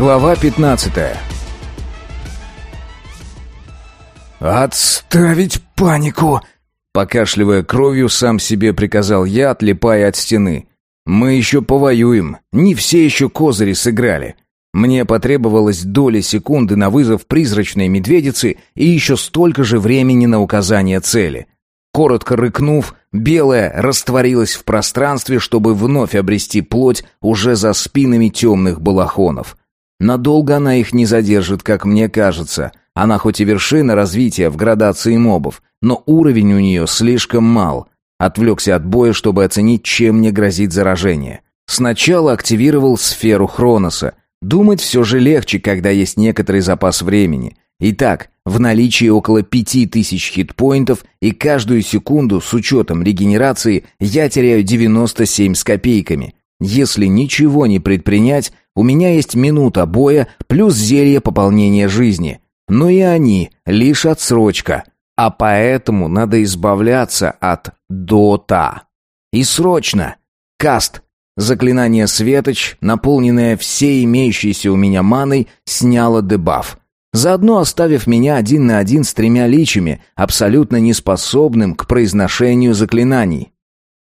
Глава 15 «Отставить панику!» Покашливая кровью, сам себе приказал я, отлипая от стены. «Мы еще повоюем. Не все еще козыри сыграли. Мне потребовалось доли секунды на вызов призрачной медведицы и еще столько же времени на указание цели. Коротко рыкнув, белая растворилась в пространстве, чтобы вновь обрести плоть уже за спинами темных балахонов. Надолго она их не задержит, как мне кажется. Она хоть и вершина развития в градации мобов, но уровень у нее слишком мал. Отвлекся от боя, чтобы оценить, чем мне грозит заражение. Сначала активировал сферу Хроноса, Думать все же легче, когда есть некоторый запас времени. Итак, в наличии около пяти тысяч хитпоинтов, и каждую секунду с учетом регенерации я теряю 97 с копейками. Если ничего не предпринять, у меня есть минута боя плюс зелье пополнения жизни. Но и они лишь отсрочка. А поэтому надо избавляться от дота. И срочно. Каст Заклинание «Светоч», наполненное всей имеющейся у меня маной, сняло дебаф. Заодно оставив меня один на один с тремя личами, абсолютно неспособным к произношению заклинаний.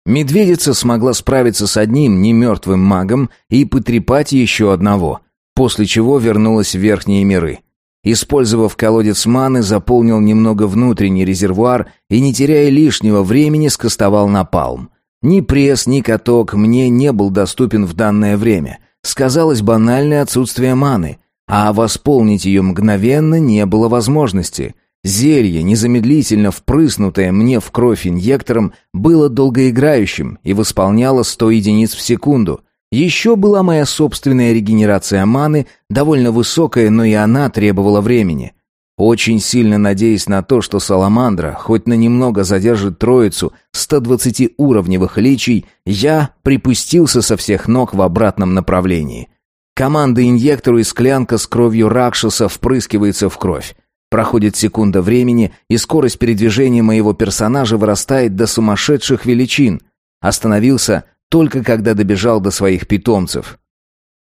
Медведица смогла справиться с одним немертвым магом и потрепать еще одного, после чего вернулась в верхние миры. Использовав колодец маны, заполнил немного внутренний резервуар и, не теряя лишнего времени, скостовал напалм. Ни пресс, ни каток мне не был доступен в данное время. Сказалось банальное отсутствие маны, а восполнить ее мгновенно не было возможности. Зелье, незамедлительно впрыснутое мне в кровь инъектором, было долгоиграющим и восполняло 100 единиц в секунду. Еще была моя собственная регенерация маны, довольно высокая, но и она требовала времени. Очень сильно надеясь на то, что Саламандра хоть на немного задержит троицу 120-уровневых личий, я припустился со всех ног в обратном направлении. Команда инъектору и склянка с кровью Ракшаса впрыскивается в кровь. Проходит секунда времени, и скорость передвижения моего персонажа вырастает до сумасшедших величин. Остановился только когда добежал до своих питомцев.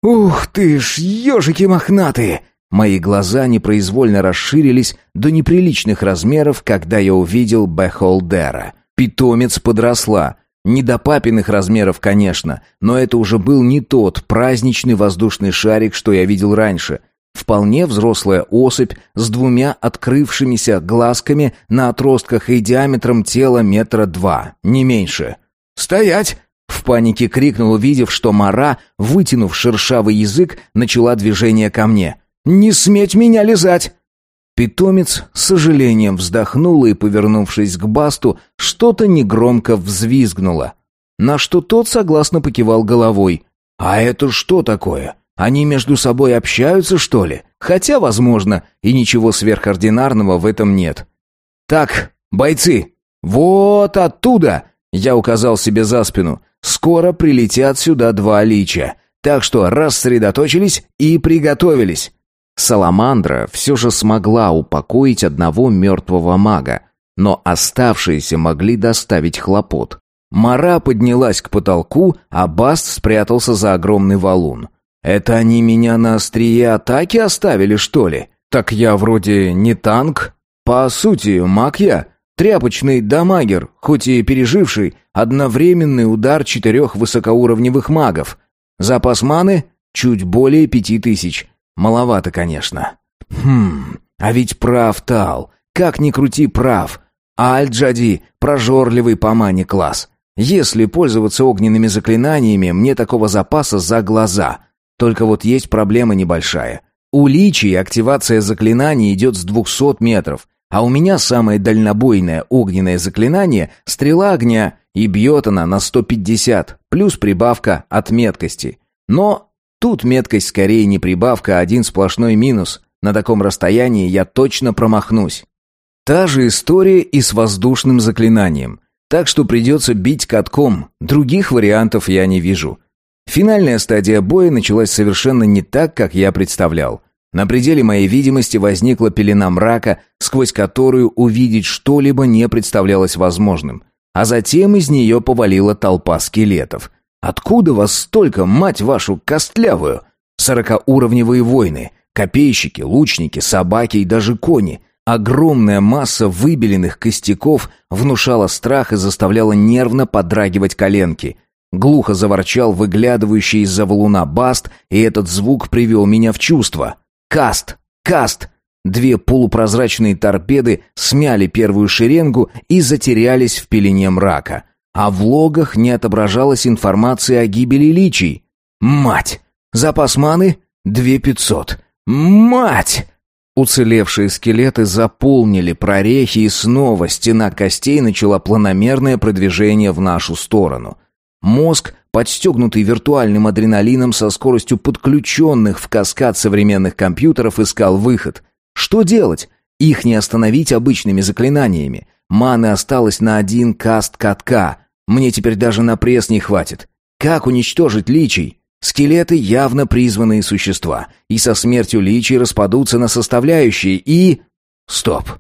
«Ух ты ж, ежики мохнатые!» Мои глаза непроизвольно расширились до неприличных размеров, когда я увидел Бехолдера. Питомец подросла. Не до папиных размеров, конечно, но это уже был не тот праздничный воздушный шарик, что я видел раньше. Вполне взрослая особь с двумя открывшимися глазками на отростках и диаметром тела метра два, не меньше. «Стоять!» В панике крикнул, увидев, что Мара, вытянув шершавый язык, начала движение ко мне. Не сметь меня лизать!» Питомец с сожалением вздохнула и, повернувшись к Басту, что-то негромко взвизгнуло. На что тот согласно покивал головой. «А это что такое? Они между собой общаются, что ли? Хотя, возможно, и ничего сверхординарного в этом нет». «Так, бойцы, вот оттуда!» Я указал себе за спину. «Скоро прилетят сюда два лича. Так что рассредоточились и приготовились». Саламандра все же смогла упокоить одного мертвого мага, но оставшиеся могли доставить хлопот. Мара поднялась к потолку, а Баст спрятался за огромный валун. «Это они меня на острие атаки оставили, что ли? Так я вроде не танк. По сути, маг я, тряпочный дамагер, хоть и переживший одновременный удар четырех высокоуровневых магов. Запас маны — чуть более пяти тысяч». Маловато, конечно. Хм, а ведь прав Тал. Как ни крути, прав. А Аль-Джади — прожорливый по мане класс. Если пользоваться огненными заклинаниями, мне такого запаса за глаза. Только вот есть проблема небольшая. У Личи активация заклинаний идет с 200 метров, а у меня самое дальнобойное огненное заклинание — стрела огня, и бьет она на 150, плюс прибавка от меткости. Но Тут меткость скорее не прибавка, а один сплошной минус. На таком расстоянии я точно промахнусь. Та же история и с воздушным заклинанием. Так что придется бить катком. Других вариантов я не вижу. Финальная стадия боя началась совершенно не так, как я представлял. На пределе моей видимости возникла пелена мрака, сквозь которую увидеть что-либо не представлялось возможным. А затем из нее повалила толпа скелетов. Откуда вас столько, мать вашу, костлявую? Сорокауровневые войны, копейщики, лучники, собаки и даже кони. Огромная масса выбеленных костяков внушала страх и заставляла нервно подрагивать коленки. Глухо заворчал выглядывающий из-за валуна баст, и этот звук привел меня в чувство. «Каст! Каст!» Две полупрозрачные торпеды смяли первую шеренгу и затерялись в пелене мрака. А в логах не отображалась информация о гибели личий. «Мать! Запас маны — две пятьсот! Мать!» Уцелевшие скелеты заполнили прорехи, и снова стена костей начала планомерное продвижение в нашу сторону. Мозг, подстегнутый виртуальным адреналином со скоростью подключенных в каскад современных компьютеров, искал выход. Что делать? Их не остановить обычными заклинаниями. Маны осталось на один каст катка. Мне теперь даже на пресс не хватит. Как уничтожить личий? Скелеты явно призванные существа, и со смертью личий распадутся на составляющие, и... Стоп.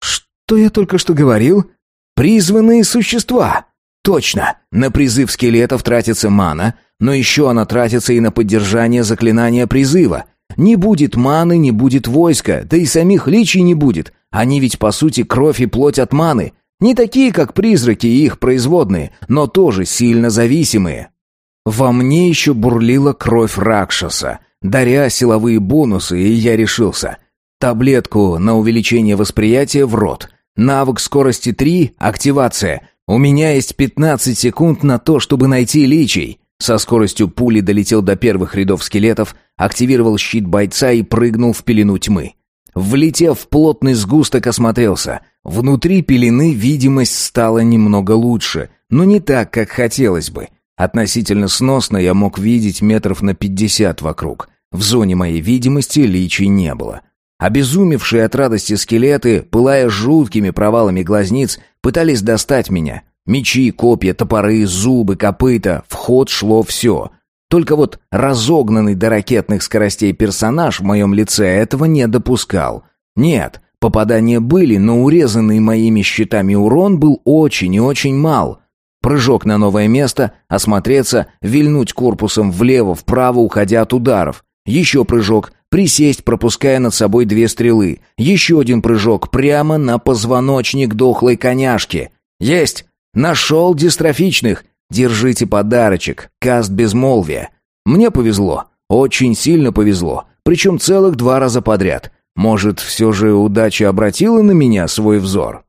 Что я только что говорил? Призванные существа. Точно. На призыв скелетов тратится мана, но еще она тратится и на поддержание заклинания призыва. Не будет маны, не будет войска, да и самих личий не будет. Они ведь по сути кровь и плоть от маны. Не такие, как призраки и их производные, но тоже сильно зависимые. Во мне еще бурлила кровь Ракшаса, даря силовые бонусы, и я решился. Таблетку на увеличение восприятия в рот. Навык скорости 3, активация. У меня есть 15 секунд на то, чтобы найти личий. Со скоростью пули долетел до первых рядов скелетов, активировал щит бойца и прыгнул в пелену тьмы. Влетев в плотный сгусток, осмотрелся. Внутри пелены видимость стала немного лучше, но не так, как хотелось бы. Относительно сносно я мог видеть метров на пятьдесят вокруг. В зоне моей видимости личий не было. Обезумевшие от радости скелеты, пылая жуткими провалами глазниц, пытались достать меня. Мечи, копья, топоры, зубы, копыта. В ход шло все. Только вот разогнанный до ракетных скоростей персонаж в моем лице этого не допускал. Нет, попадания были, но урезанный моими щитами урон был очень и очень мал. Прыжок на новое место, осмотреться, вильнуть корпусом влево-вправо, уходя от ударов. Еще прыжок, присесть, пропуская над собой две стрелы. Еще один прыжок прямо на позвоночник дохлой коняшки. Есть! Нашел дистрофичных. Держите подарочек. Каст безмолвия. Мне повезло. Очень сильно повезло. Причем целых два раза подряд. Может, все же удача обратила на меня свой взор?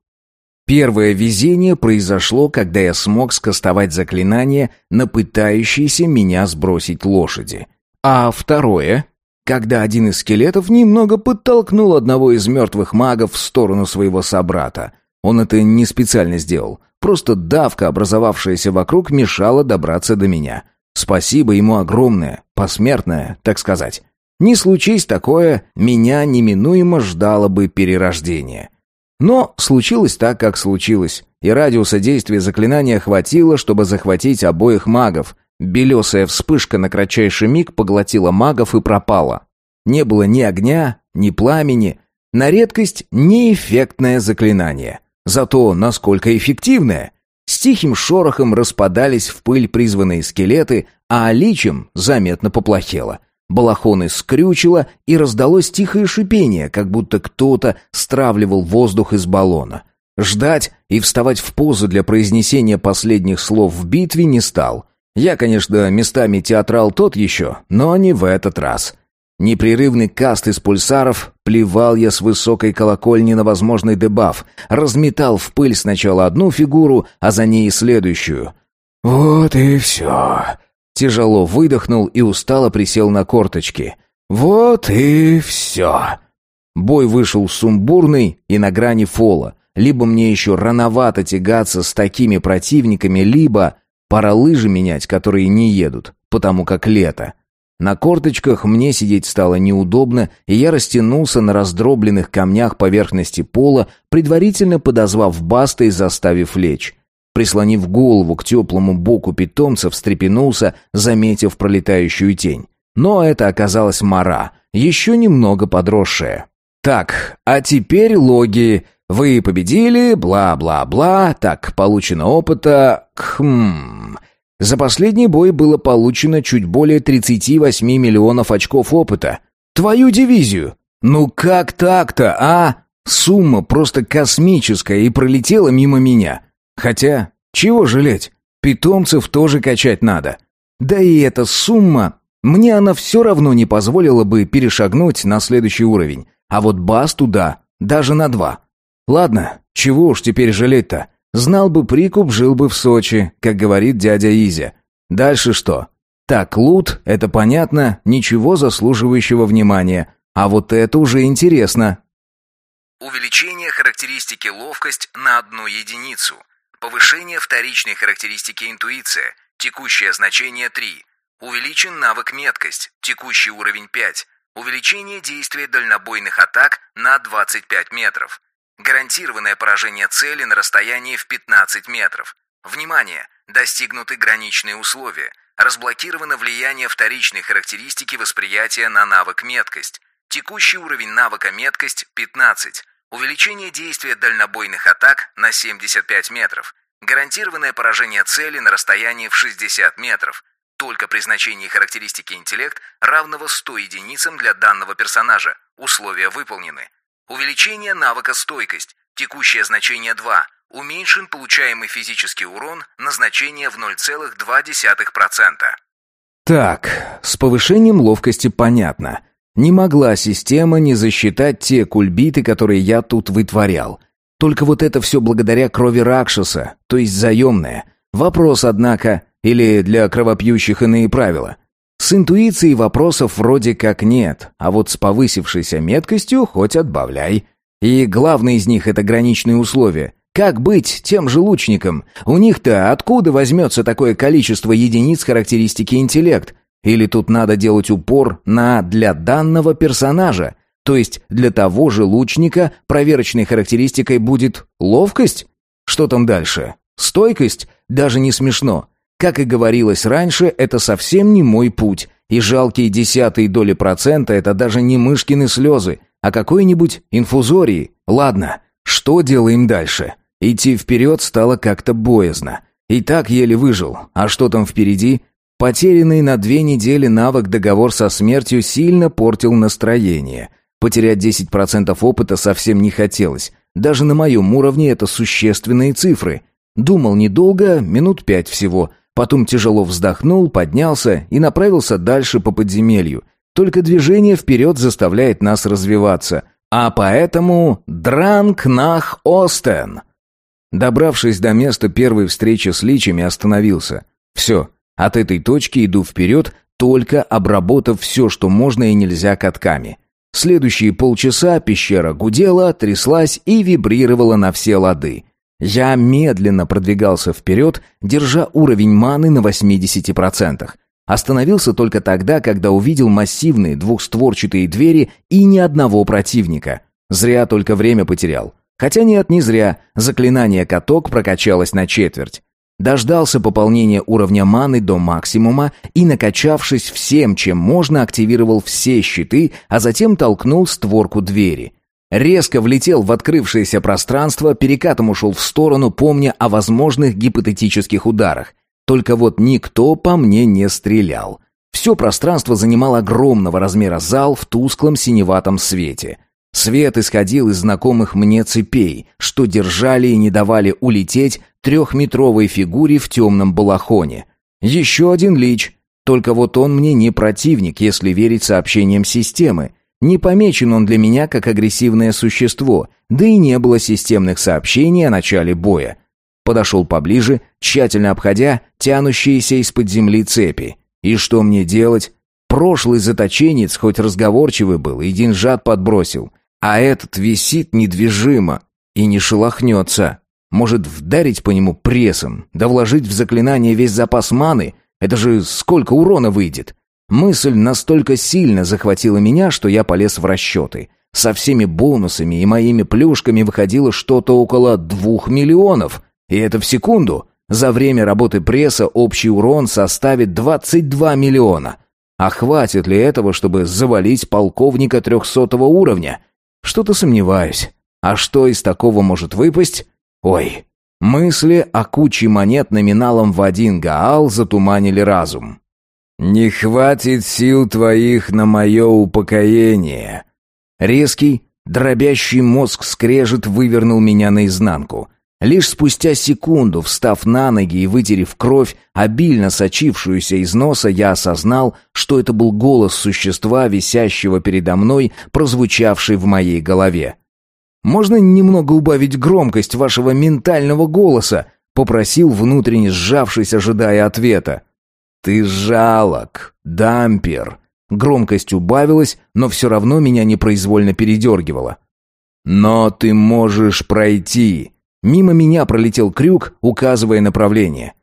Первое везение произошло, когда я смог скостовать заклинание на пытающиеся меня сбросить лошади. А второе, когда один из скелетов немного подтолкнул одного из мертвых магов в сторону своего собрата. Он это не специально сделал. Просто давка, образовавшаяся вокруг, мешала добраться до меня. Спасибо ему огромное, посмертное, так сказать. Не случись такое, меня неминуемо ждало бы перерождение. Но случилось так, как случилось, и радиуса действия заклинания хватило, чтобы захватить обоих магов. Белесая вспышка на кратчайший миг поглотила магов и пропала. Не было ни огня, ни пламени, на редкость неэффектное заклинание. Зато насколько эффективное. С тихим шорохом распадались в пыль призванные скелеты, а личем заметно поплохело. Балахоны скрючило, и раздалось тихое шипение, как будто кто-то стравливал воздух из баллона. Ждать и вставать в позу для произнесения последних слов в битве не стал. Я, конечно, местами театрал тот еще, но не в этот раз. Непрерывный каст из пульсаров, плевал я с высокой колокольни на возможный дебаф, разметал в пыль сначала одну фигуру, а за ней следующую. «Вот и все». Тяжело выдохнул и устало присел на корточки. «Вот и все». Бой вышел сумбурный и на грани фола. Либо мне еще рановато тягаться с такими противниками, либо пора лыжи менять, которые не едут, потому как лето. На корточках мне сидеть стало неудобно, и я растянулся на раздробленных камнях поверхности пола, предварительно подозвав Баста и заставив лечь. Прислонив голову к теплому боку питомца, встрепенулся, заметив пролетающую тень. Но это оказалась мара, еще немного подросшая. «Так, а теперь логи. Вы победили, бла-бла-бла, так, получено опыта, хм...» За последний бой было получено чуть более 38 миллионов очков опыта. Твою дивизию! Ну как так-то, а? Сумма просто космическая и пролетела мимо меня. Хотя, чего жалеть? Питомцев тоже качать надо. Да и эта сумма, мне она все равно не позволила бы перешагнуть на следующий уровень. А вот бас туда, даже на два. Ладно, чего уж теперь жалеть-то? Знал бы прикуп, жил бы в Сочи, как говорит дядя Изя. Дальше что? Так, лут, это понятно, ничего заслуживающего внимания. А вот это уже интересно. Увеличение характеристики ловкость на одну единицу. Повышение вторичной характеристики интуиция. Текущее значение 3. Увеличен навык меткость. Текущий уровень 5. Увеличение действия дальнобойных атак на 25 метров. Гарантированное поражение цели на расстоянии в 15 метров. Внимание! Достигнуты граничные условия. Разблокировано влияние вторичной характеристики восприятия на навык меткость. Текущий уровень навыка меткость 15. Увеличение действия дальнобойных атак на 75 метров. Гарантированное поражение цели на расстоянии в 60 метров. Только при значении характеристики интеллект равного 100 единицам для данного персонажа. Условия выполнены. Увеличение навыка стойкость. Текущее значение 2. Уменьшен получаемый физический урон на значение в 0,2%. Так, с повышением ловкости понятно. Не могла система не засчитать те кульбиты, которые я тут вытворял. Только вот это все благодаря крови Ракшаса, то есть заемное. Вопрос, однако, или для кровопьющих иные правила. С интуицией вопросов вроде как нет, а вот с повысившейся меткостью хоть отбавляй. И главное из них — это граничные условия. Как быть тем же лучником? У них-то откуда возьмется такое количество единиц характеристики интеллект? Или тут надо делать упор на «для данного персонажа»? То есть для того же лучника проверочной характеристикой будет ловкость? Что там дальше? Стойкость? Даже не смешно. Как и говорилось раньше, это совсем не мой путь, и жалкие десятые доли процента — это даже не мышкины слезы, а какой-нибудь инфузории. Ладно, что делаем дальше? Идти вперед стало как-то боязно. И так еле выжил. А что там впереди? Потерянный на две недели навык договор со смертью сильно портил настроение. Потерять 10% опыта совсем не хотелось. Даже на моем уровне это существенные цифры. Думал недолго, минут пять всего, Потом тяжело вздохнул, поднялся и направился дальше по подземелью. Только движение вперед заставляет нас развиваться. А поэтому «Дранг нах Остен». Добравшись до места первой встречи с личами, остановился. Все, от этой точки иду вперед, только обработав все, что можно и нельзя катками. Следующие полчаса пещера гудела, тряслась и вибрировала на все лады. Я медленно продвигался вперед, держа уровень маны на 80%. Остановился только тогда, когда увидел массивные двухстворчатые двери и ни одного противника. Зря только время потерял. Хотя нет, не зря. Заклинание «Каток» прокачалось на четверть. Дождался пополнения уровня маны до максимума и, накачавшись всем, чем можно, активировал все щиты, а затем толкнул створку двери. Резко влетел в открывшееся пространство, перекатом ушел в сторону, помня о возможных гипотетических ударах. Только вот никто по мне не стрелял. Все пространство занимал огромного размера зал в тусклом синеватом свете. Свет исходил из знакомых мне цепей, что держали и не давали улететь трехметровой фигуре в темном балахоне. Еще один лич. Только вот он мне не противник, если верить сообщениям системы. Не помечен он для меня как агрессивное существо, да и не было системных сообщений о начале боя. Подошел поближе, тщательно обходя тянущиеся из-под земли цепи. И что мне делать? Прошлый заточенец хоть разговорчивый был и деньжат подбросил, а этот висит недвижимо и не шелохнется. Может, вдарить по нему прессом, да вложить в заклинание весь запас маны? Это же сколько урона выйдет? Мысль настолько сильно захватила меня, что я полез в расчеты. Со всеми бонусами и моими плюшками выходило что-то около двух миллионов. И это в секунду. За время работы пресса общий урон составит 22 миллиона. А хватит ли этого, чтобы завалить полковника трехсотого уровня? Что-то сомневаюсь. А что из такого может выпасть? Ой, Мысли о куче монет номиналом в один гаал затуманили разум. «Не хватит сил твоих на мое упокоение». Резкий, дробящий мозг скрежет вывернул меня наизнанку. Лишь спустя секунду, встав на ноги и вытерев кровь, обильно сочившуюся из носа, я осознал, что это был голос существа, висящего передо мной, прозвучавший в моей голове. «Можно немного убавить громкость вашего ментального голоса?» — попросил внутренне сжавшись, ожидая ответа. «Ты жалок, дампер!» Громкость убавилась, но все равно меня непроизвольно передергивало. «Но ты можешь пройти!» Мимо меня пролетел крюк, указывая направление.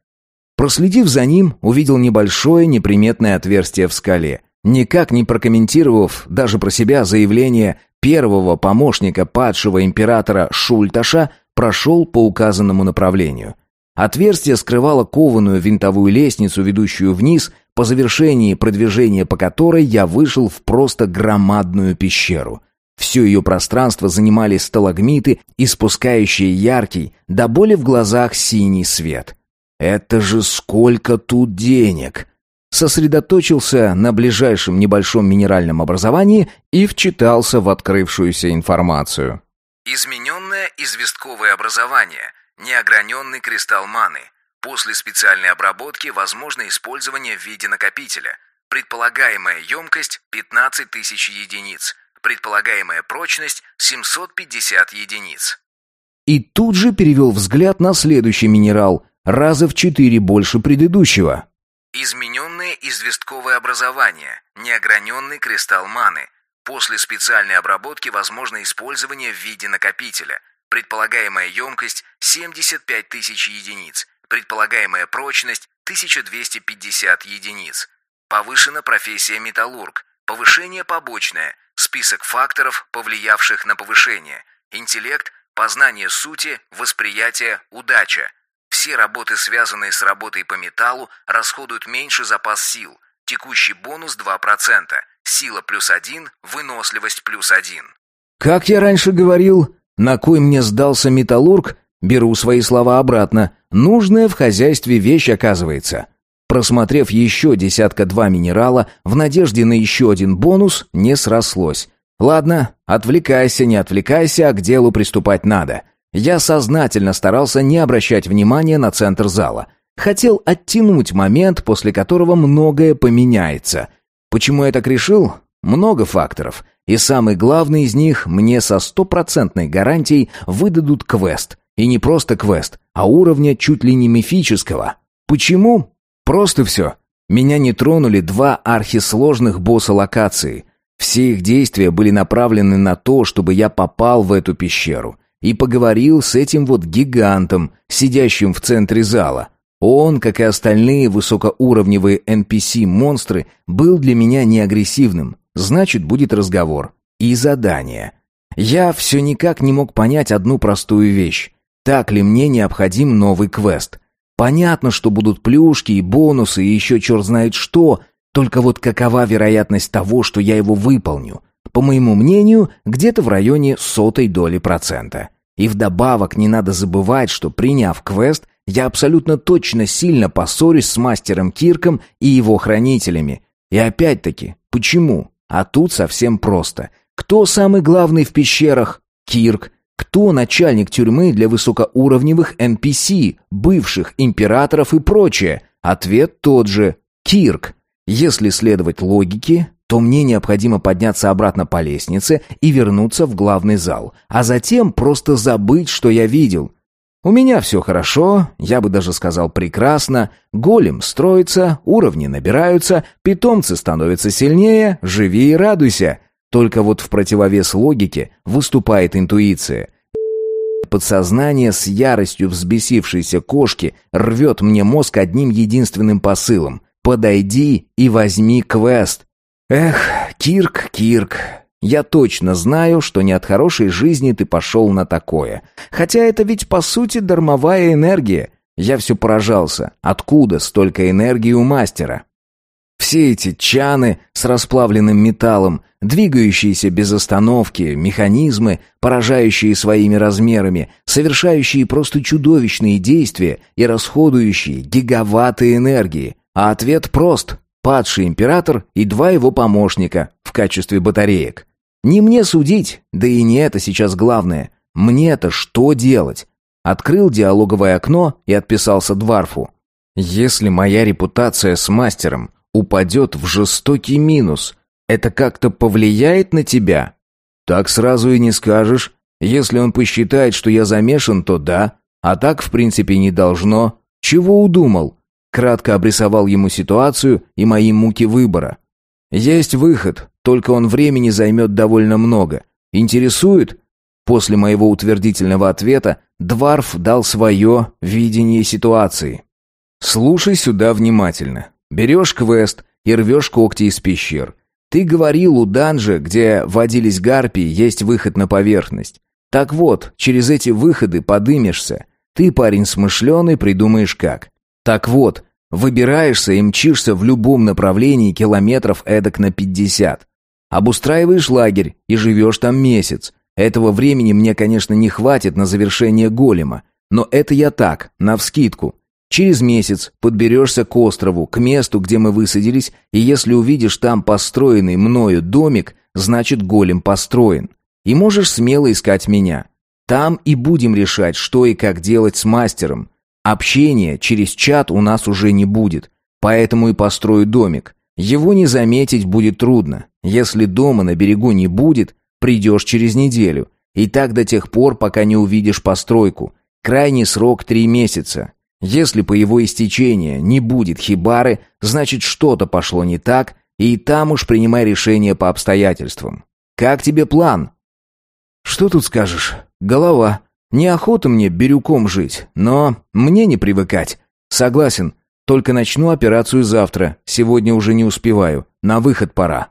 Проследив за ним, увидел небольшое неприметное отверстие в скале. Никак не прокомментировав даже про себя заявление первого помощника падшего императора Шульташа, прошел по указанному направлению. Отверстие скрывало кованую винтовую лестницу, ведущую вниз, по завершении продвижения по которой я вышел в просто громадную пещеру. Все ее пространство занимали сталагмиты, испускающие яркий, до боли в глазах синий свет. «Это же сколько тут денег!» Сосредоточился на ближайшем небольшом минеральном образовании и вчитался в открывшуюся информацию. Измененное известковое образование, неограненный кристалл маны. После специальной обработки возможно использование в виде накопителя. Предполагаемая емкость 15 тысяч единиц – Предполагаемая прочность 750 единиц. И тут же перевел взгляд на следующий минерал, раза в четыре больше предыдущего. Измененное известковое образование, неограненный кристалл маны. После специальной обработки возможно использование в виде накопителя. Предполагаемая емкость 75 тысяч единиц. Предполагаемая прочность 1250 единиц. Повышена профессия металлург. Повышение побочное – Список факторов, повлиявших на повышение. Интеллект, познание сути, восприятие, удача. Все работы, связанные с работой по металлу, расходуют меньше запас сил. Текущий бонус 2%. Сила плюс 1, выносливость плюс 1. Как я раньше говорил, на кой мне сдался металлург, беру свои слова обратно. Нужная в хозяйстве вещь оказывается. Просмотрев еще десятка-два минерала, в надежде на еще один бонус, не срослось. Ладно, отвлекайся, не отвлекайся, а к делу приступать надо. Я сознательно старался не обращать внимания на центр зала. Хотел оттянуть момент, после которого многое поменяется. Почему я так решил? Много факторов. И самый главный из них мне со стопроцентной гарантией выдадут квест. И не просто квест, а уровня чуть ли не мифического. Почему? Просто все. Меня не тронули два архисложных босса локации. Все их действия были направлены на то, чтобы я попал в эту пещеру и поговорил с этим вот гигантом, сидящим в центре зала. Он, как и остальные высокоуровневые NPC-монстры, был для меня не агрессивным. Значит, будет разговор. И задание. Я все никак не мог понять одну простую вещь. Так ли мне необходим новый квест? Понятно, что будут плюшки и бонусы и еще черт знает что, только вот какова вероятность того, что я его выполню? По моему мнению, где-то в районе сотой доли процента. И вдобавок не надо забывать, что приняв квест, я абсолютно точно сильно поссорюсь с мастером Кирком и его хранителями. И опять-таки, почему? А тут совсем просто. Кто самый главный в пещерах? Кирк. Кто начальник тюрьмы для высокоуровневых NPC, бывших императоров и прочее? Ответ тот же – Кирк. Если следовать логике, то мне необходимо подняться обратно по лестнице и вернуться в главный зал, а затем просто забыть, что я видел. У меня все хорошо, я бы даже сказал прекрасно, голем строится, уровни набираются, питомцы становятся сильнее, живи и радуйся. Только вот в противовес логике выступает интуиция. Подсознание с яростью взбесившейся кошки рвет мне мозг одним единственным посылом. «Подойди и возьми квест». Эх, Кирк, Кирк, я точно знаю, что не от хорошей жизни ты пошел на такое. Хотя это ведь по сути дармовая энергия. Я все поражался. Откуда столько энергии у мастера? Все эти чаны с расплавленным металлом, двигающиеся без остановки, механизмы, поражающие своими размерами, совершающие просто чудовищные действия и расходующие гигаватты энергии. А ответ прост – падший император и два его помощника в качестве батареек. Не мне судить, да и не это сейчас главное. Мне-то что делать? Открыл диалоговое окно и отписался Дварфу. Если моя репутация с мастером упадет в жестокий минус, это как-то повлияет на тебя? Так сразу и не скажешь. Если он посчитает, что я замешан, то да, а так в принципе не должно. Чего удумал? Кратко обрисовал ему ситуацию и мои муки выбора. Есть выход, только он времени займет довольно много. Интересует? После моего утвердительного ответа Дварф дал свое видение ситуации. Слушай сюда внимательно. Берешь квест и рвешь когти из пещер. Ты говорил, у данжа, где водились гарпии, есть выход на поверхность. Так вот, через эти выходы подымешься. Ты, парень смышленый, придумаешь как. Так вот, выбираешься и мчишься в любом направлении километров эдак на пятьдесят. Обустраиваешь лагерь и живешь там месяц. Этого времени мне, конечно, не хватит на завершение голема, но это я так, навскидку. Через месяц подберешься к острову, к месту, где мы высадились, и если увидишь там построенный мною домик, значит голем построен. И можешь смело искать меня. Там и будем решать, что и как делать с мастером. Общения через чат у нас уже не будет, поэтому и построю домик. Его не заметить будет трудно. Если дома на берегу не будет, придешь через неделю. И так до тех пор, пока не увидишь постройку. Крайний срок три месяца. Если по его истечении не будет хибары, значит что-то пошло не так, и там уж принимай решение по обстоятельствам. Как тебе план? Что тут скажешь? Голова. Неохота мне бирюком жить, но мне не привыкать. Согласен, только начну операцию завтра, сегодня уже не успеваю, на выход пора.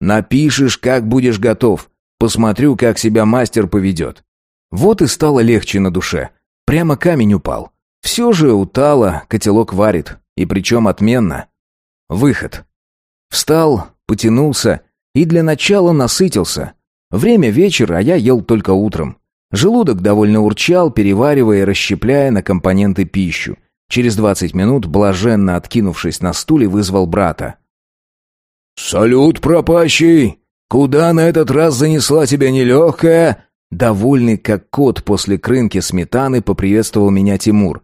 Напишешь, как будешь готов. Посмотрю, как себя мастер поведет. Вот и стало легче на душе. Прямо камень упал. Все же утало, котелок варит, и причем отменно. Выход. Встал, потянулся и для начала насытился. Время вечер, а я ел только утром. Желудок довольно урчал, переваривая и расщепляя на компоненты пищу. Через двадцать минут, блаженно откинувшись на стуле, вызвал брата. «Салют, пропащий! Куда на этот раз занесла тебя нелегкая?» Довольный, как кот после крынки сметаны, поприветствовал меня Тимур.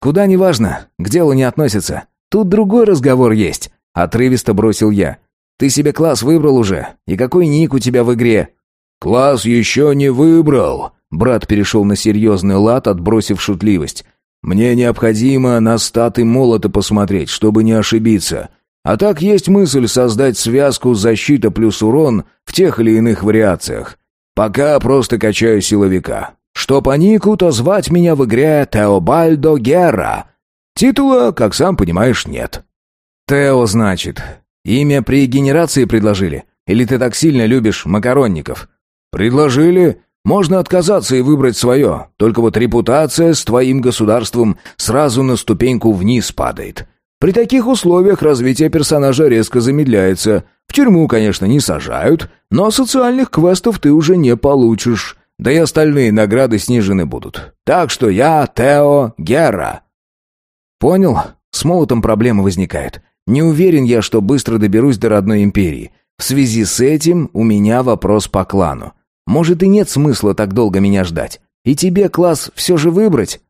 «Куда неважно, к делу не относится. Тут другой разговор есть», — отрывисто бросил я. «Ты себе класс выбрал уже? И какой ник у тебя в игре?» «Класс еще не выбрал», — брат перешел на серьезный лад, отбросив шутливость. «Мне необходимо на статы молота посмотреть, чтобы не ошибиться. А так есть мысль создать связку защита плюс урон в тех или иных вариациях. Пока просто качаю силовика. Что по нику, то звать меня в игре Теобальдо Герра. Титула, как сам понимаешь, нет. Тео, значит. Имя при генерации предложили? Или ты так сильно любишь макаронников? Предложили. Можно отказаться и выбрать свое. Только вот репутация с твоим государством сразу на ступеньку вниз падает. При таких условиях развитие персонажа резко замедляется. В тюрьму, конечно, не сажают, но социальных квестов ты уже не получишь. Да и остальные награды снижены будут. Так что я Тео Гера. Понял? С молотом проблемы возникают. Не уверен я, что быстро доберусь до родной империи. В связи с этим у меня вопрос по клану. Может и нет смысла так долго меня ждать. И тебе класс все же выбрать?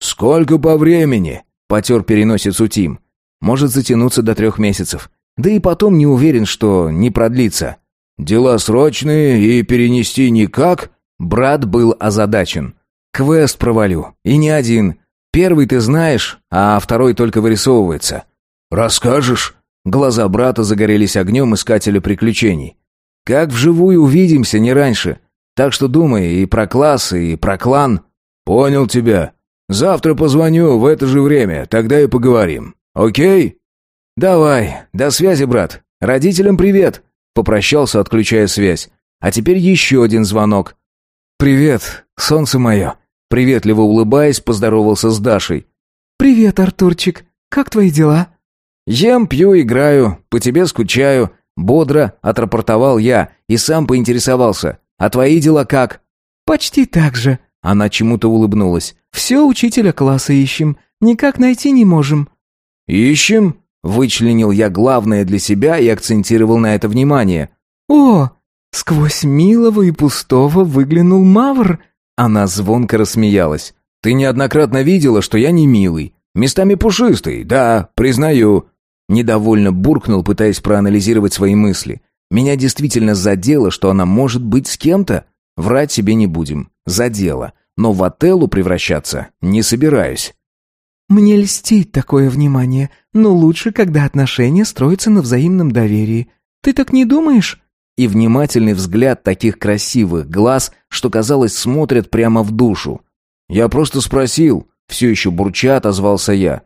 Сколько по времени? Потер переносицу Тим. Может затянуться до трех месяцев. Да и потом не уверен, что не продлится. Дела срочные и перенести никак? Брат был озадачен. «Квест провалю. И не один. Первый ты знаешь, а второй только вырисовывается». «Расскажешь?» Глаза брата загорелись огнем искателя приключений. «Как вживую увидимся, не раньше. Так что думай и про класс, и про клан». «Понял тебя. Завтра позвоню в это же время, тогда и поговорим. Окей?» «Давай. До связи, брат. Родителям привет!» Попрощался, отключая связь. А теперь еще один звонок. «Привет, солнце мое!» Приветливо улыбаясь, поздоровался с Дашей. «Привет, Артурчик. Как твои дела?» «Ем, пью, играю, по тебе скучаю», — бодро отрапортовал я и сам поинтересовался. «А твои дела как?» «Почти так же», — она чему-то улыбнулась. «Все учителя класса ищем, никак найти не можем». «Ищем?» — вычленил я главное для себя и акцентировал на это внимание. «О, сквозь милого и пустого выглянул Мавр!» Она звонко рассмеялась. «Ты неоднократно видела, что я не милый. Местами пушистый, да, признаю». Недовольно буркнул, пытаясь проанализировать свои мысли. Меня действительно задело, что она может быть с кем-то. Врать себе не будем. Задело. Но в Отеллу превращаться не собираюсь. «Мне льстит такое внимание, но лучше, когда отношения строятся на взаимном доверии. Ты так не думаешь?» И внимательный взгляд таких красивых глаз, что, казалось, смотрят прямо в душу. «Я просто спросил», — все еще бурча отозвался я.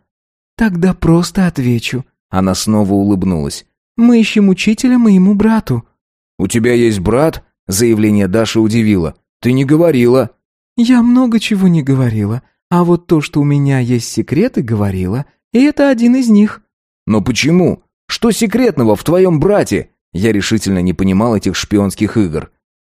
«Тогда просто отвечу». Она снова улыбнулась. «Мы ищем учителя моему брату». «У тебя есть брат?» — заявление Даши удивило. «Ты не говорила». «Я много чего не говорила. А вот то, что у меня есть секреты, говорила. И это один из них». «Но почему? Что секретного в твоем брате?» Я решительно не понимал этих шпионских игр.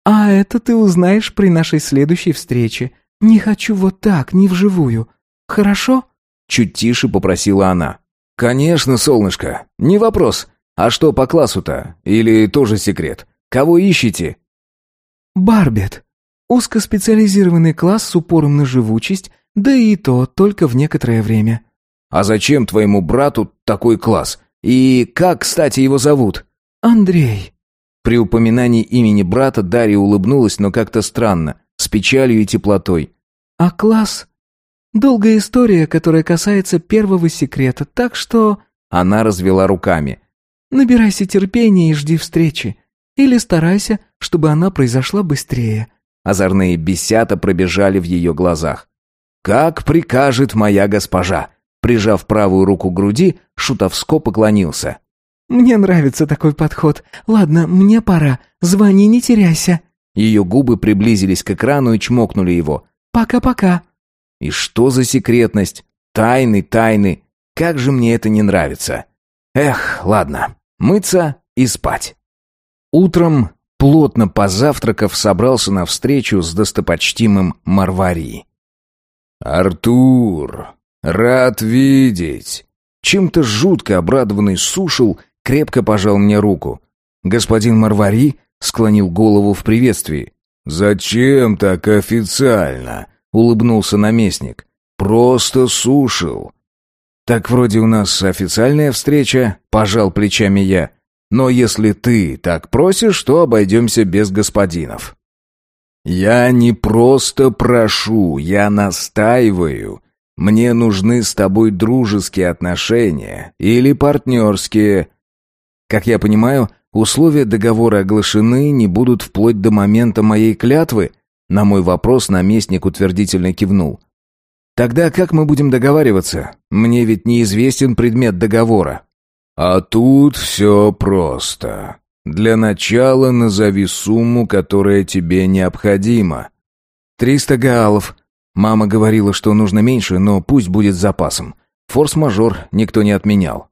«А это ты узнаешь при нашей следующей встрече. Не хочу вот так, не вживую. Хорошо?» Чуть тише попросила она. «Конечно, солнышко. Не вопрос. А что по классу-то? Или тоже секрет? Кого ищете?» «Барбет. Узкоспециализированный класс с упором на живучесть, да и то только в некоторое время». «А зачем твоему брату такой класс? И как, кстати, его зовут?» «Андрей». При упоминании имени брата Дарья улыбнулась, но как-то странно, с печалью и теплотой. «А класс? Долгая история, которая касается первого секрета, так что...» Она развела руками. «Набирайся терпения и жди встречи. Или старайся, чтобы она произошла быстрее». Озорные бесята пробежали в ее глазах. «Как прикажет моя госпожа!» Прижав правую руку к груди, шутовско поклонился. «Мне нравится такой подход. Ладно, мне пора. Звони, не теряйся». Ее губы приблизились к экрану и чмокнули его. «Пока-пока». И что за секретность? Тайны, тайны. Как же мне это не нравится. Эх, ладно. Мыться и спать. Утром, плотно позавтракав, собрался на встречу с достопочтимым Марвари. «Артур, рад видеть!» Чем-то жутко обрадованный сушил, крепко пожал мне руку. «Господин Марвари?» — склонил голову в приветствии. «Зачем так официально?» — улыбнулся наместник. «Просто сушил». «Так вроде у нас официальная встреча», — пожал плечами я. «Но если ты так просишь, то обойдемся без господинов». «Я не просто прошу, я настаиваю. Мне нужны с тобой дружеские отношения или партнерские. Как я понимаю, условия договора оглашены не будут вплоть до момента моей клятвы?» На мой вопрос наместник утвердительно кивнул. «Тогда как мы будем договариваться? Мне ведь неизвестен предмет договора». «А тут все просто. Для начала назови сумму, которая тебе необходима. Триста гаалов. Мама говорила, что нужно меньше, но пусть будет с запасом. Форс-мажор никто не отменял.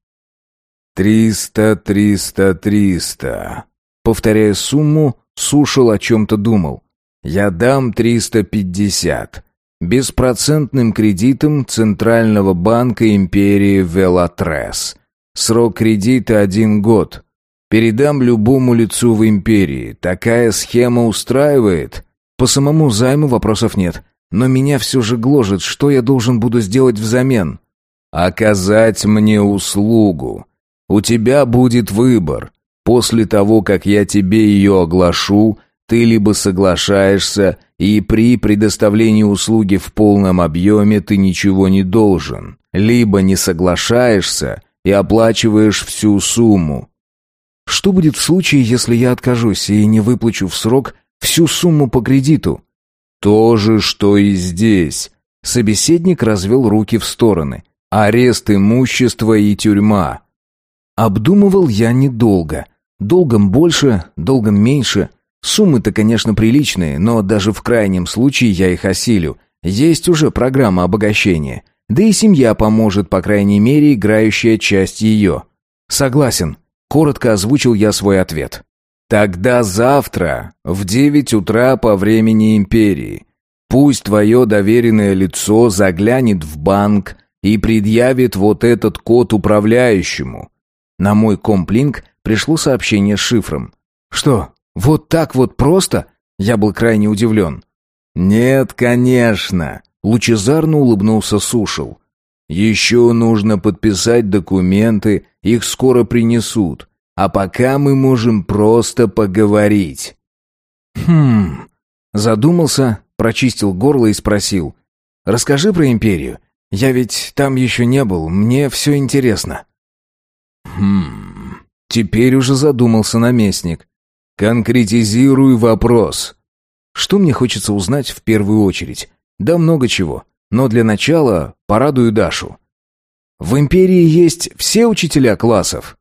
Триста, триста, триста. Повторяя сумму, Сушил о чем-то думал. Я дам триста пятьдесят. Беспроцентным кредитом Центрального банка империи Велатрес. Срок кредита один год. Передам любому лицу в империи. Такая схема устраивает. По самому займу вопросов нет. Но меня все же гложет, что я должен буду сделать взамен. Оказать мне услугу. У тебя будет выбор. После того, как я тебе ее оглашу, ты либо соглашаешься, и при предоставлении услуги в полном объеме ты ничего не должен, либо не соглашаешься и оплачиваешь всю сумму. Что будет в случае, если я откажусь и не выплачу в срок всю сумму по кредиту? То же, что и здесь. Собеседник развел руки в стороны. Арест имущества и тюрьма. Обдумывал я недолго. Долгом больше, долгом меньше. Суммы-то, конечно, приличные, но даже в крайнем случае я их осилю. Есть уже программа обогащения. да и семья поможет, по крайней мере, играющая часть ее. Согласен. Коротко озвучил я свой ответ. Тогда завтра в девять утра по времени империи пусть твое доверенное лицо заглянет в банк и предъявит вот этот код управляющему. На мой комплинг пришло сообщение с шифром. Что, вот так вот просто? Я был крайне удивлен. Нет, конечно. Лучезарно улыбнулся Сушил. Еще нужно подписать документы, их скоро принесут. А пока мы можем просто поговорить. Хм. Задумался, прочистил горло и спросил: "Расскажи про империю. Я ведь там еще не был, мне все интересно". Хм. Теперь уже задумался наместник. Конкретизируй вопрос. Что мне хочется узнать в первую очередь? Да много чего. Но для начала порадую Дашу. В империи есть все учителя классов.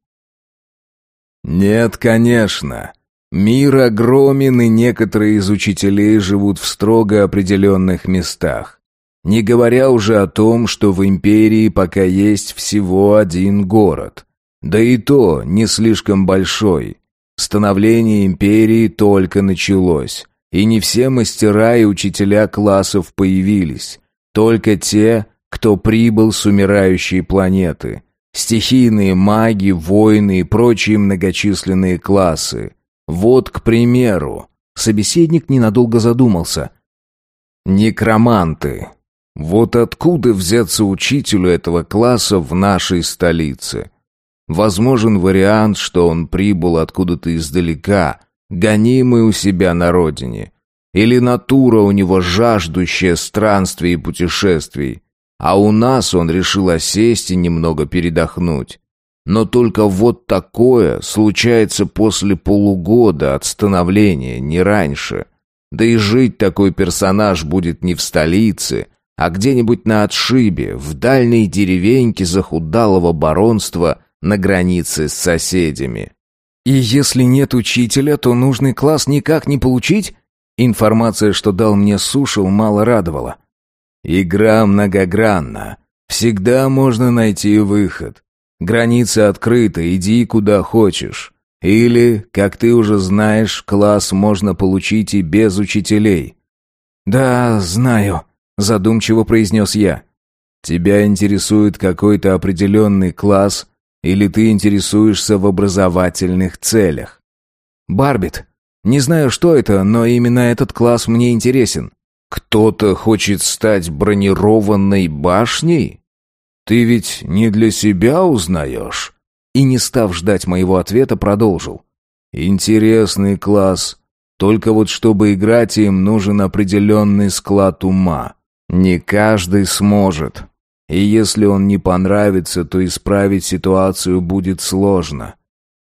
Нет, конечно. Мир огромен, и некоторые из учителей живут в строго определенных местах. Не говоря уже о том, что в империи пока есть всего один город. Да и то не слишком большой. Становление империи только началось, и не все мастера и учителя классов появились. Только те, кто прибыл с умирающей планеты. Стихийные маги, воины и прочие многочисленные классы. Вот, к примеру, собеседник ненадолго задумался. Некроманты. Вот откуда взяться учителю этого класса в нашей столице? Возможен вариант, что он прибыл откуда-то издалека, гонимый у себя на родине. Или натура у него жаждущая странствий и путешествий, а у нас он решил осесть и немного передохнуть. Но только вот такое случается после полугода от становления, не раньше. Да и жить такой персонаж будет не в столице, а где-нибудь на отшибе, в дальней деревеньке захудалого баронства на границе с соседями. И если нет учителя, то нужный класс никак не получить? Информация, что дал мне Сушил, мало радовала. Игра многогранна. Всегда можно найти выход. Граница открыта, иди куда хочешь. Или, как ты уже знаешь, класс можно получить и без учителей. Да, знаю, задумчиво произнес я. Тебя интересует какой-то определенный класс или ты интересуешься в образовательных целях? Барбит, не знаю, что это, но именно этот класс мне интересен. Кто-то хочет стать бронированной башней? Ты ведь не для себя узнаешь?» И, не став ждать моего ответа, продолжил. «Интересный класс. Только вот чтобы играть им, нужен определенный склад ума. Не каждый сможет. И если он не понравится, то исправить ситуацию будет сложно».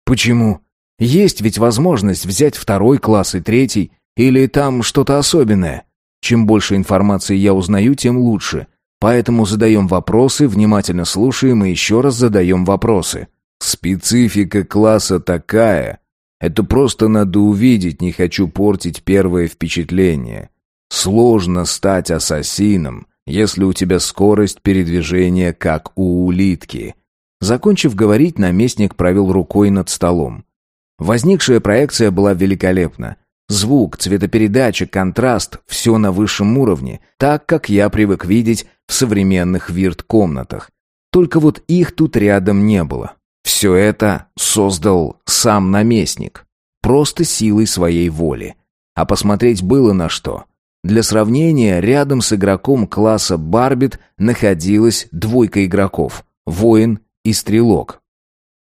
«Почему?» Есть ведь возможность взять второй класс и третий, или там что-то особенное. Чем больше информации я узнаю, тем лучше. Поэтому задаем вопросы, внимательно слушаем и еще раз задаем вопросы. Специфика класса такая. Это просто надо увидеть, не хочу портить первое впечатление. Сложно стать ассасином, если у тебя скорость передвижения как у улитки. Закончив говорить, наместник провел рукой над столом. Возникшая проекция была великолепна. Звук, цветопередача, контраст — все на высшем уровне, так, как я привык видеть в современных вирт-комнатах. Только вот их тут рядом не было. Все это создал сам наместник. Просто силой своей воли. А посмотреть было на что. Для сравнения, рядом с игроком класса Барбит находилась двойка игроков — воин и стрелок.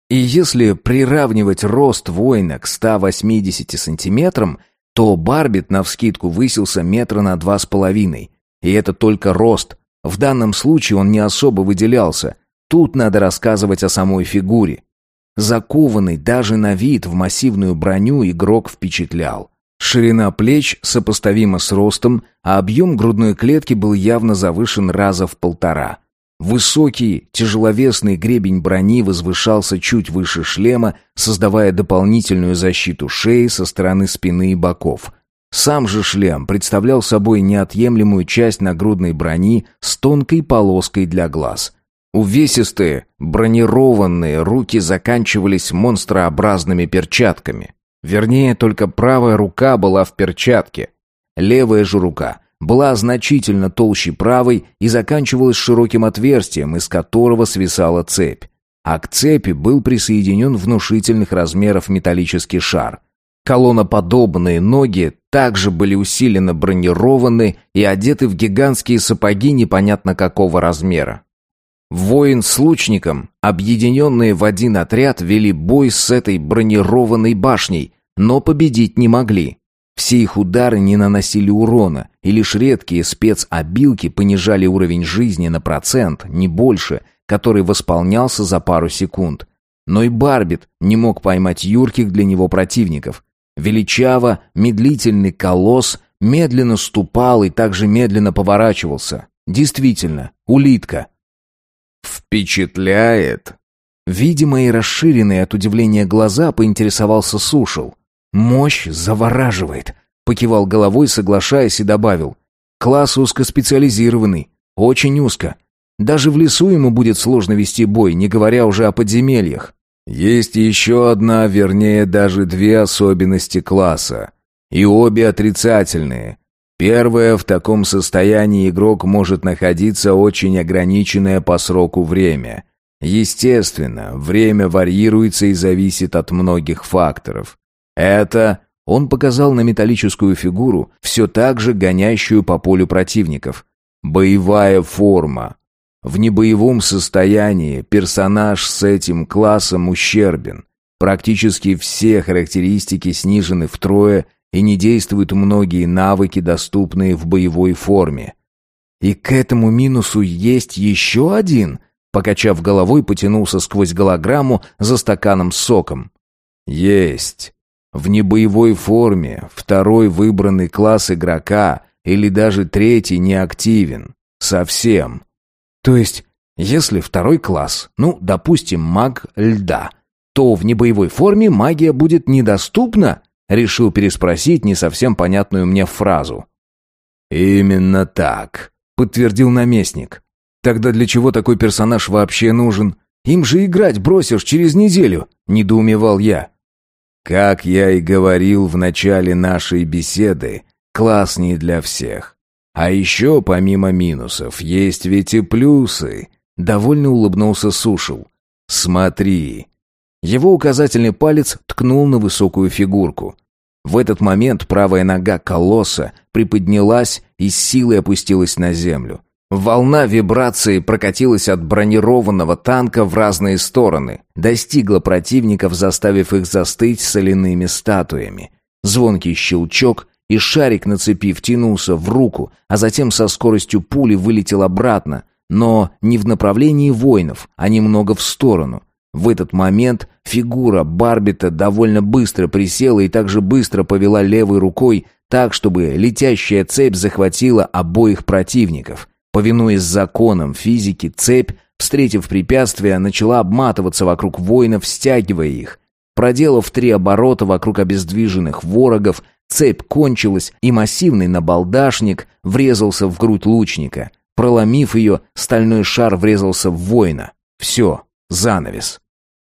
И если приравнивать рост воина к 180 сантиметрам, то Барбит навскидку высился метра на два с половиной. И это только рост. В данном случае он не особо выделялся. Тут надо рассказывать о самой фигуре. Закованный даже на вид в массивную броню игрок впечатлял. Ширина плеч сопоставима с ростом, а объем грудной клетки был явно завышен раза в полтора. Высокий, тяжеловесный гребень брони возвышался чуть выше шлема, создавая дополнительную защиту шеи со стороны спины и боков. Сам же шлем представлял собой неотъемлемую часть нагрудной брони с тонкой полоской для глаз. Увесистые, бронированные руки заканчивались монстрообразными перчатками. Вернее, только правая рука была в перчатке. Левая же рука была значительно толще правой и заканчивалась широким отверстием, из которого свисала цепь. А к цепи был присоединен внушительных размеров металлический шар. Колонноподобные ноги также были усиленно бронированы и одеты в гигантские сапоги непонятно какого размера. Воин с лучником, объединенные в один отряд, вели бой с этой бронированной башней, но победить не могли. Все их удары не наносили урона, и лишь редкие спецобилки понижали уровень жизни на процент, не больше, который восполнялся за пару секунд. Но и Барбит не мог поймать юрких для него противников. Величаво, медлительный колосс медленно ступал и также медленно поворачивался. Действительно, улитка. «Впечатляет!» Видимо, и расширенные от удивления глаза поинтересовался Сушил. «Мощь завораживает», — покивал головой, соглашаясь, и добавил. «Класс узкоспециализированный, очень узко. Даже в лесу ему будет сложно вести бой, не говоря уже о подземельях. Есть еще одна, вернее, даже две особенности класса. И обе отрицательные. Первое, в таком состоянии игрок может находиться очень ограниченное по сроку время. Естественно, время варьируется и зависит от многих факторов. Это, он показал на металлическую фигуру, все так же гонящую по полю противников. Боевая форма. В небоевом состоянии персонаж с этим классом ущербен. Практически все характеристики снижены втрое и не действуют многие навыки, доступные в боевой форме. И к этому минусу есть еще один, покачав головой, потянулся сквозь голограмму за стаканом с соком. Есть. В небоевой форме второй выбранный класс игрока или даже третий не активен. Совсем. То есть, если второй класс, ну, допустим, маг льда, то в небоевой форме магия будет недоступна? Решил переспросить не совсем понятную мне фразу. Именно так, подтвердил наместник. Тогда для чего такой персонаж вообще нужен? Им же играть бросишь через неделю, недоумевал я. Как я и говорил в начале нашей беседы, класс не для всех. А еще, помимо минусов, есть ведь и плюсы. Довольно улыбнулся Сушил. Смотри. Его указательный палец ткнул на высокую фигурку. В этот момент правая нога колосса приподнялась и с силой опустилась на землю. Волна вибрации прокатилась от бронированного танка в разные стороны, достигла противников, заставив их застыть соляными статуями. Звонкий щелчок, и шарик на цепи втянулся в руку, а затем со скоростью пули вылетел обратно, но не в направлении воинов, а немного в сторону. В этот момент фигура Барбита довольно быстро присела и также быстро повела левой рукой, так, чтобы летящая цепь захватила обоих противников. Повинуясь законам физики, цепь, встретив препятствия, начала обматываться вокруг воинов, стягивая их. Проделав три оборота вокруг обездвиженных ворогов, Цепь кончилась, и массивный набалдашник врезался в грудь лучника. Проломив ее, стальной шар врезался в воина. Все, занавес.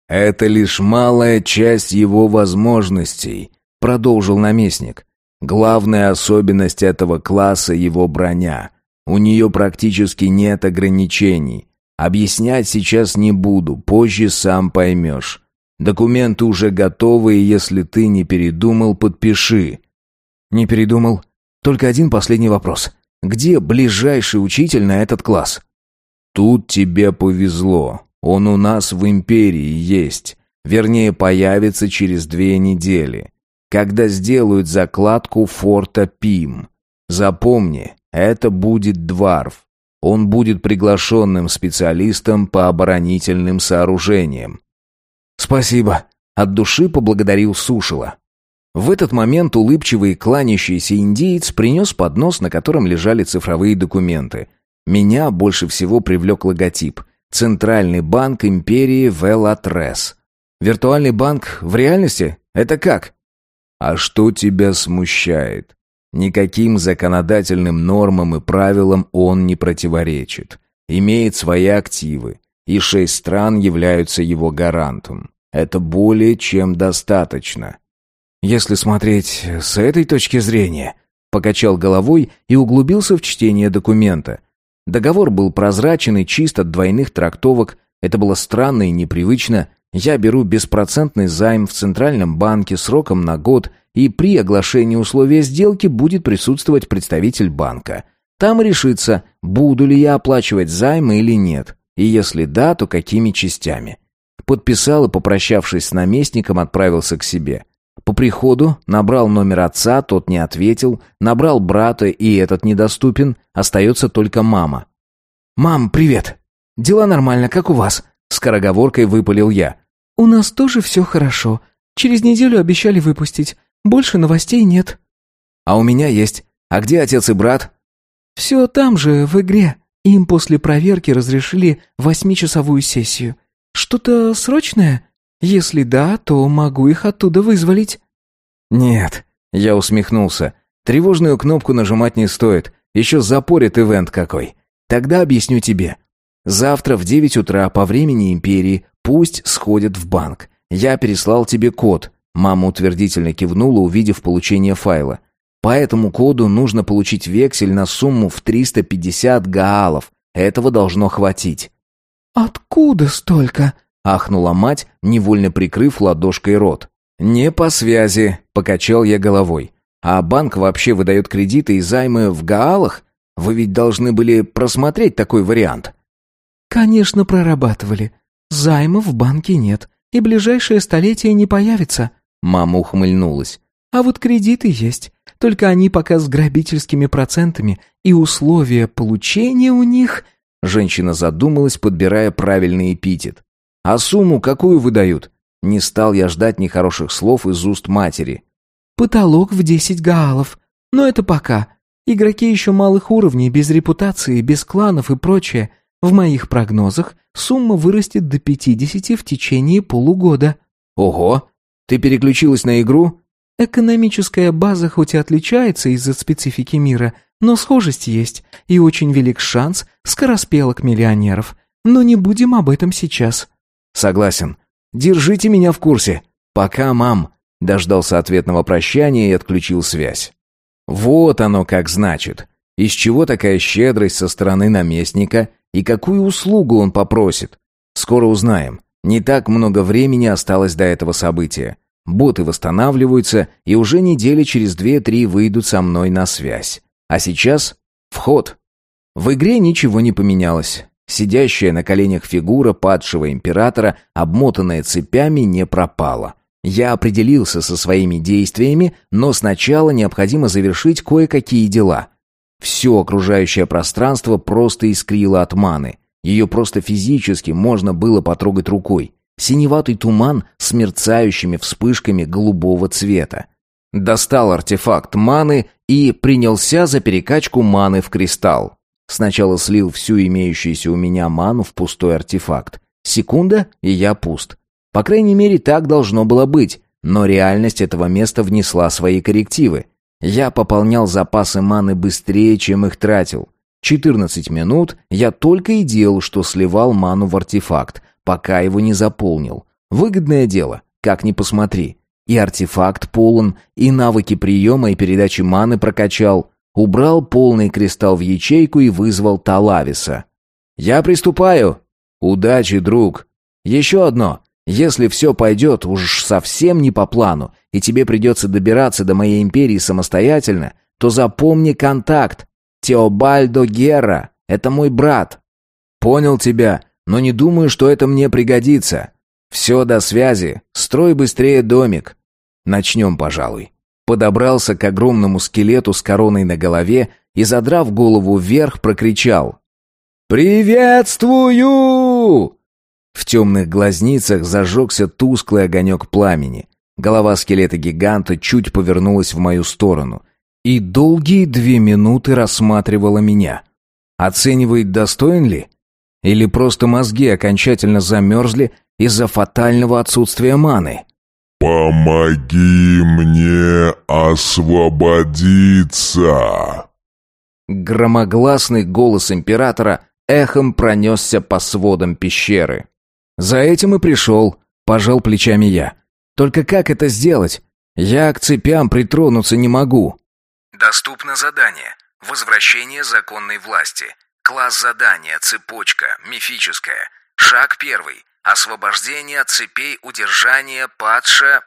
«Это лишь малая часть его возможностей», — продолжил наместник. «Главная особенность этого класса — его броня. У нее практически нет ограничений. Объяснять сейчас не буду, позже сам поймешь. Документы уже готовы, и если ты не передумал, подпиши». «Не передумал. Только один последний вопрос. Где ближайший учитель на этот класс?» «Тут тебе повезло. Он у нас в Империи есть. Вернее, появится через две недели. Когда сделают закладку форта Пим. Запомни, это будет Дварф. Он будет приглашенным специалистом по оборонительным сооружениям. «Спасибо», — от души поблагодарил Сушила. В этот момент улыбчивый кланящийся индиец принес поднос, на котором лежали цифровые документы. Меня больше всего привлек логотип. Центральный банк империи Велатрес. Виртуальный банк в реальности? Это как? А что тебя смущает? Никаким законодательным нормам и правилам он не противоречит. Имеет свои активы, и шесть стран являются его гарантом. Это более чем достаточно. Если смотреть с этой точки зрения, покачал головой и углубился в чтение документа. Договор был прозрачен и чист от двойных трактовок. Это было странно и непривычно. Я беру беспроцентный займ в Центральном банке сроком на год, и при оглашении условия сделки будет присутствовать представитель банка. Там решится, буду ли я оплачивать займ или нет. И если да, то какими частями. Подписал и, попрощавшись с наместником, отправился к себе. По приходу набрал номер отца, тот не ответил, набрал брата, и этот недоступен, остается только мама. «Мам, привет! Дела нормально, как у вас?» Скороговоркой выпалил я. «У нас тоже все хорошо. Через неделю обещали выпустить. Больше новостей нет». «А у меня есть. А где отец и брат?» «Все там же, в игре. Им после проверки разрешили восьмичасовую сессию. Что-то срочное?» Если да, то могу их оттуда вызволить». «Нет», — я усмехнулся. «Тревожную кнопку нажимать не стоит. Еще запорит ивент какой. Тогда объясню тебе. Завтра в девять утра по времени Империи пусть сходят в банк. Я переслал тебе код». Мама утвердительно кивнула, увидев получение файла. «По этому коду нужно получить вексель на сумму в 350 гаалов. Этого должно хватить». «Откуда столько?» ахнула мать, невольно прикрыв ладошкой рот. «Не по связи», — покачал я головой. «А банк вообще выдает кредиты и займы в Гаалах? Вы ведь должны были просмотреть такой вариант». «Конечно, прорабатывали. Займов в банке нет, и ближайшее столетие не появится». Мама ухмыльнулась. «А вот кредиты есть, только они пока с грабительскими процентами, и условия получения у них...» Женщина задумалась, подбирая правильный эпитет. А сумму какую выдают? Не стал я ждать нехороших слов из уст матери. Потолок в десять гаалов. Но это пока. Игроки еще малых уровней, без репутации, без кланов и прочее. В моих прогнозах сумма вырастет до пятидесяти в течение полугода. Ого! Ты переключилась на игру? Экономическая база хоть и отличается из-за специфики мира, но схожесть есть, и очень велик шанс скороспелок миллионеров. Но не будем об этом сейчас. Согласен. Держите меня в курсе. Пока, мам. Дождался ответного прощания и отключил связь. Вот оно как значит. Из чего такая щедрость со стороны наместника и какую услугу он попросит? Скоро узнаем. Не так много времени осталось до этого события. Боты восстанавливаются и уже недели через две-три выйдут со мной на связь. А сейчас вход. В игре ничего не поменялось. Сидящая на коленях фигура падшего императора, обмотанная цепями, не пропала. Я определился со своими действиями, но сначала необходимо завершить кое-какие дела. Все окружающее пространство просто искрило от маны. Ее просто физически можно было потрогать рукой. Синеватый туман с мерцающими вспышками голубого цвета. Достал артефакт маны и принялся за перекачку маны в кристалл. Сначала слил всю имеющуюся у меня ману в пустой артефакт. Секунда, и я пуст. По крайней мере, так должно было быть, но реальность этого места внесла свои коррективы. Я пополнял запасы маны быстрее, чем их тратил. 14 минут я только и делал, что сливал ману в артефакт, пока его не заполнил. Выгодное дело, как ни посмотри. И артефакт полон, и навыки приема и передачи маны прокачал. Убрал полный кристалл в ячейку и вызвал Талависа. «Я приступаю!» «Удачи, друг!» «Еще одно!» Если все пойдет уж совсем не по плану, и тебе придется добираться до моей империи самостоятельно, то запомни контакт. Теобальдо Герра — это мой брат. Понял тебя, но не думаю, что это мне пригодится. Все, до связи. Строй быстрее домик. Начнем, пожалуй подобрался к огромному скелету с короной на голове и, задрав голову вверх, прокричал «Приветствую!» В темных глазницах зажегся тусклый огонек пламени. Голова скелета-гиганта чуть повернулась в мою сторону и долгие две минуты рассматривала меня. Оценивает, достоин ли? Или просто мозги окончательно замерзли из-за фатального отсутствия маны? «Помоги мне освободиться!» Громогласный голос императора эхом пронесся по сводам пещеры. «За этим и пришел», — пожал плечами я. «Только как это сделать? Я к цепям притронуться не могу». Доступно задание. Возвращение законной власти. Класс задания, цепочка, мифическая. Шаг первый. Освобождение от цепей удержания падша...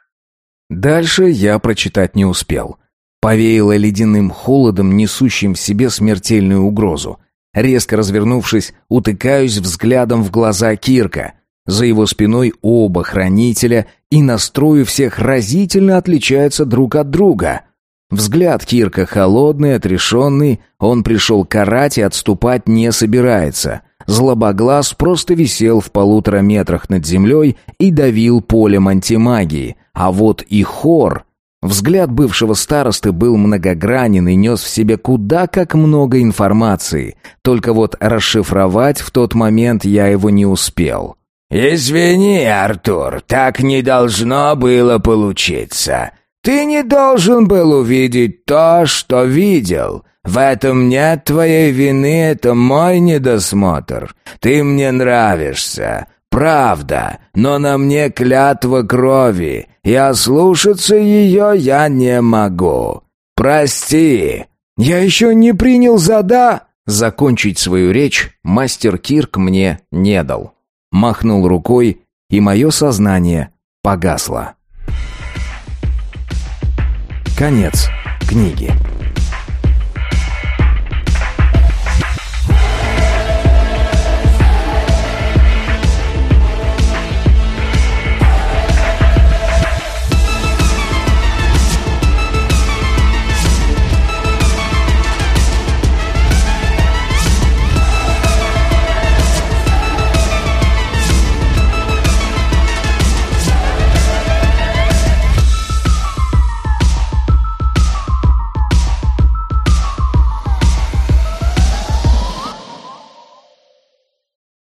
Дальше я прочитать не успел. Повеяло ледяным холодом, несущим в себе смертельную угрозу. Резко развернувшись, утыкаюсь взглядом в глаза Кирка. За его спиной оба хранителя, и настрою всех разительно отличаются друг от друга. Взгляд Кирка холодный, отрешенный, он пришел карать и отступать не собирается. Злобоглаз просто висел в полутора метрах над землей и давил полем антимагии. А вот и хор... Взгляд бывшего старосты был многогранен и нес в себе куда как много информации. Только вот расшифровать в тот момент я его не успел. «Извини, Артур, так не должно было получиться. Ты не должен был увидеть то, что видел. В этом нет твоей вины, это мой недосмотр. Ты мне нравишься, правда, но на мне клятва крови, и ослушаться ее я не могу. Прости, я еще не принял зада...» Закончить свою речь мастер Кирк мне не дал. Махнул рукой, и мое сознание погасло. Конец книги.